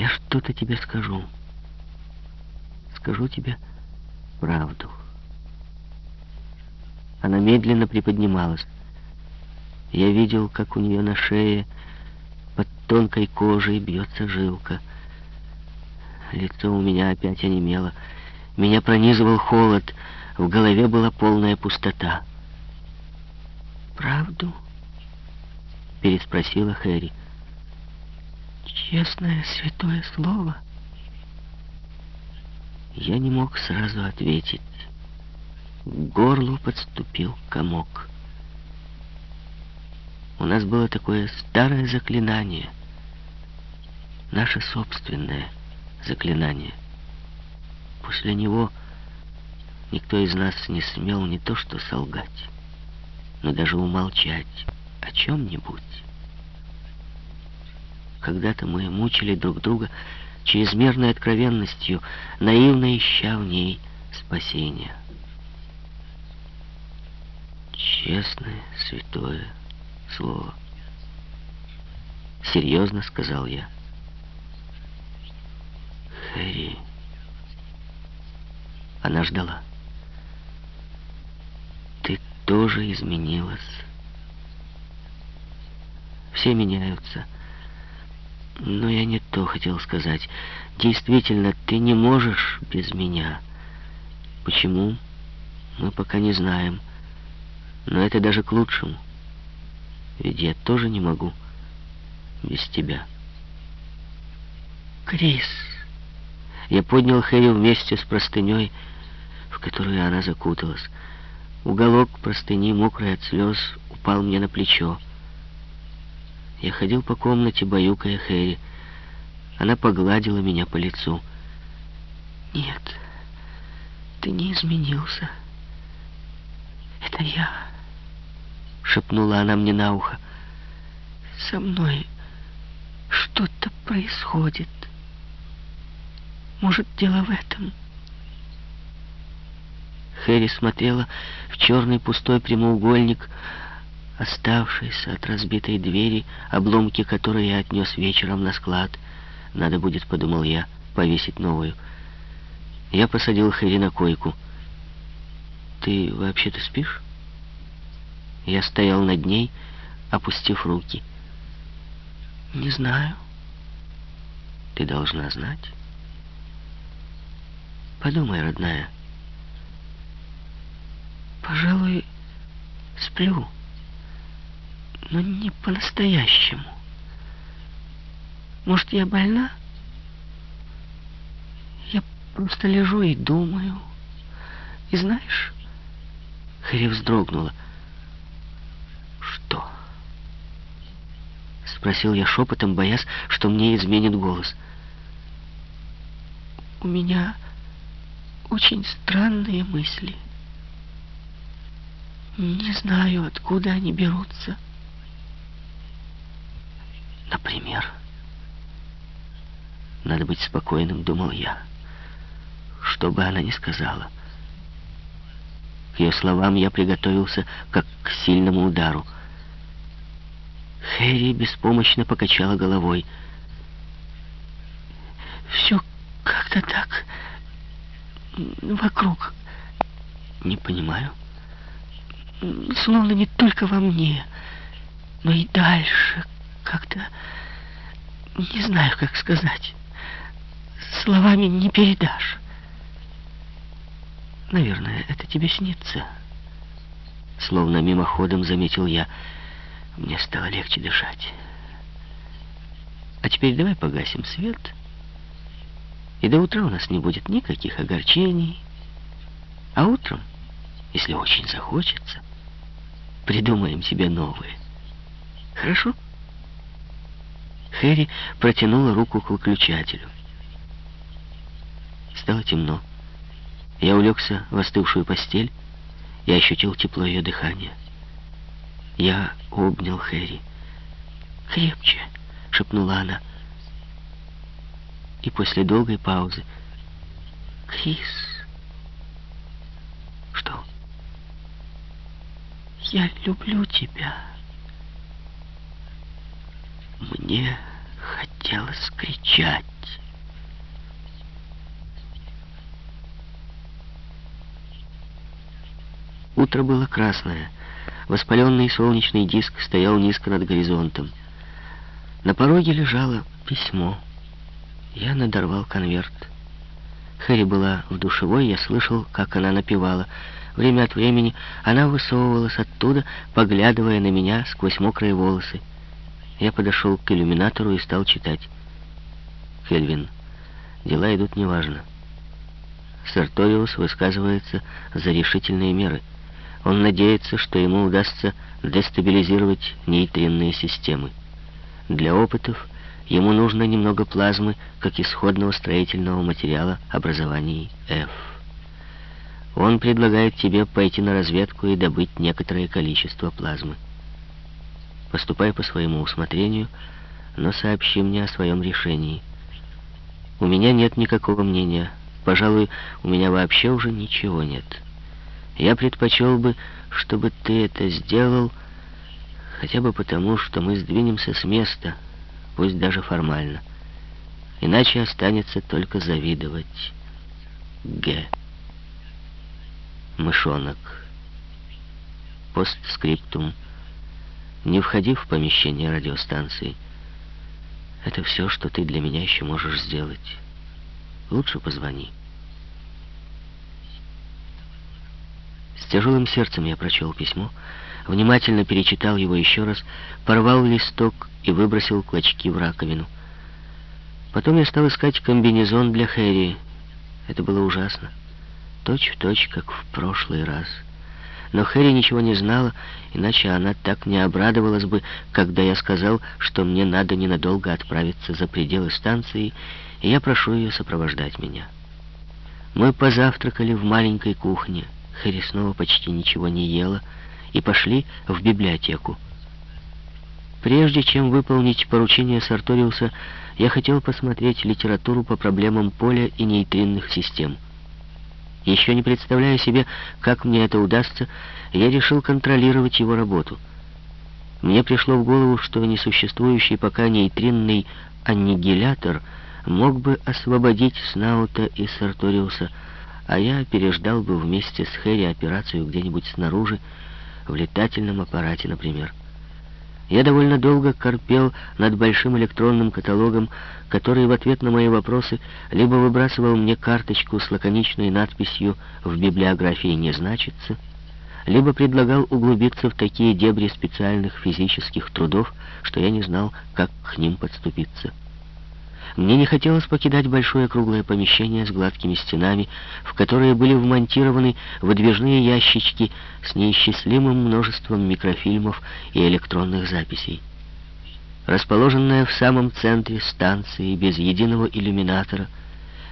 Я что-то тебе скажу. Скажу тебе правду. Она медленно приподнималась. Я видел, как у нее на шее под тонкой кожей бьется жилка. Лицо у меня опять онемело. Меня пронизывал холод. В голове была полная пустота. «Правду?» — переспросила Хэри. «Честное святое слово?» Я не мог сразу ответить. К горлу подступил комок. У нас было такое старое заклинание. Наше собственное заклинание. После него никто из нас не смел не то что солгать, но даже умолчать о чем-нибудь. Когда-то мы мучили друг друга чрезмерной откровенностью, наивно ища в ней спасения. Честное, святое слово. Серьезно сказал я. Хэри. Она ждала. Ты тоже изменилась. Все меняются. Но я не то хотел сказать. Действительно, ты не можешь без меня. Почему? Мы пока не знаем. Но это даже к лучшему. Ведь я тоже не могу без тебя. Крис. Я поднял Хэри вместе с простыней, в которую она закуталась. Уголок простыни, мокрый от слез, упал мне на плечо. Я ходил по комнате, баюкая Хэри. Она погладила меня по лицу. «Нет, ты не изменился. Это я» шепнула она мне на ухо. Со мной что-то происходит. Может, дело в этом? Хэри смотрела в черный пустой прямоугольник, оставшийся от разбитой двери, обломки которой я отнес вечером на склад. Надо будет, подумал я, повесить новую. Я посадил Хэри на койку. «Ты вообще-то спишь?» Я стоял над ней, опустив руки. «Не знаю. Ты должна знать. Подумай, родная. Пожалуй, сплю, но не по-настоящему. Может, я больна? Я просто лежу и думаю. И знаешь...» Хэри вздрогнула. Спросил я шепотом, боясь, что мне изменит голос. У меня очень странные мысли. Не знаю, откуда они берутся. Например, надо быть спокойным, думал я. Что бы она ни сказала. К ее словам я приготовился как к сильному удару. Хэри беспомощно покачала головой. «Все как-то так вокруг. Не понимаю. Словно не только во мне, но и дальше как-то... Не знаю, как сказать. Словами не передашь. Наверное, это тебе снится. Словно мимоходом заметил я. Мне стало легче дышать. А теперь давай погасим свет. И до утра у нас не будет никаких огорчений. А утром, если очень захочется, придумаем себе новые. Хорошо? Хэри протянула руку к выключателю. Стало темно. Я улегся в остывшую постель и ощутил тепло ее дыхания. Я обнял Хэри. «Крепче!» — шепнула она. И после долгой паузы. «Крис!» «Что?» «Я люблю тебя!» Мне хотелось кричать. Утро было красное. Воспаленный солнечный диск стоял низко над горизонтом. На пороге лежало письмо. Я надорвал конверт. Хэри была в душевой, я слышал, как она напевала. Время от времени она высовывалась оттуда, поглядывая на меня сквозь мокрые волосы. Я подошел к иллюминатору и стал читать. «Кельвин, дела идут неважно. Сарториус высказывается за решительные меры. Он надеется, что ему удастся дестабилизировать нейтринные системы. Для опытов ему нужно немного плазмы, как исходного строительного материала образований F. Он предлагает тебе пойти на разведку и добыть некоторое количество плазмы. Поступай по своему усмотрению, но сообщи мне о своем решении. У меня нет никакого мнения. Пожалуй, у меня вообще уже ничего нет. Я предпочел бы, чтобы ты это сделал, хотя бы потому, что мы сдвинемся с места, пусть даже формально. Иначе останется только завидовать. Г. Мышонок. Постскриптум. Не входи в помещение радиостанции. Это все, что ты для меня еще можешь сделать. Лучше позвони. С тяжелым сердцем я прочел письмо, внимательно перечитал его еще раз, порвал листок и выбросил клочки в раковину. Потом я стал искать комбинезон для Хэри. Это было ужасно. Точь в точь, как в прошлый раз. Но Хэри ничего не знала, иначе она так не обрадовалась бы, когда я сказал, что мне надо ненадолго отправиться за пределы станции, и я прошу ее сопровождать меня. Мы позавтракали в маленькой кухне. Хэри снова почти ничего не ела, и пошли в библиотеку. Прежде чем выполнить поручение Сарториуса, я хотел посмотреть литературу по проблемам поля и нейтринных систем. Еще не представляя себе, как мне это удастся, я решил контролировать его работу. Мне пришло в голову, что несуществующий пока нейтринный аннигилятор мог бы освободить Снаута и Сарториуса, а я переждал бы вместе с Хэри операцию где-нибудь снаружи, в летательном аппарате, например. Я довольно долго корпел над большим электронным каталогом, который в ответ на мои вопросы либо выбрасывал мне карточку с лаконичной надписью «В библиографии не значится», либо предлагал углубиться в такие дебри специальных физических трудов, что я не знал, как к ним подступиться. Мне не хотелось покидать большое круглое помещение с гладкими стенами, в которые были вмонтированы выдвижные ящички с неисчислимым множеством микрофильмов и электронных записей. Расположенная в самом центре станции, без единого иллюминатора,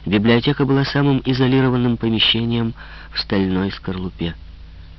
библиотека была самым изолированным помещением в стальной скорлупе.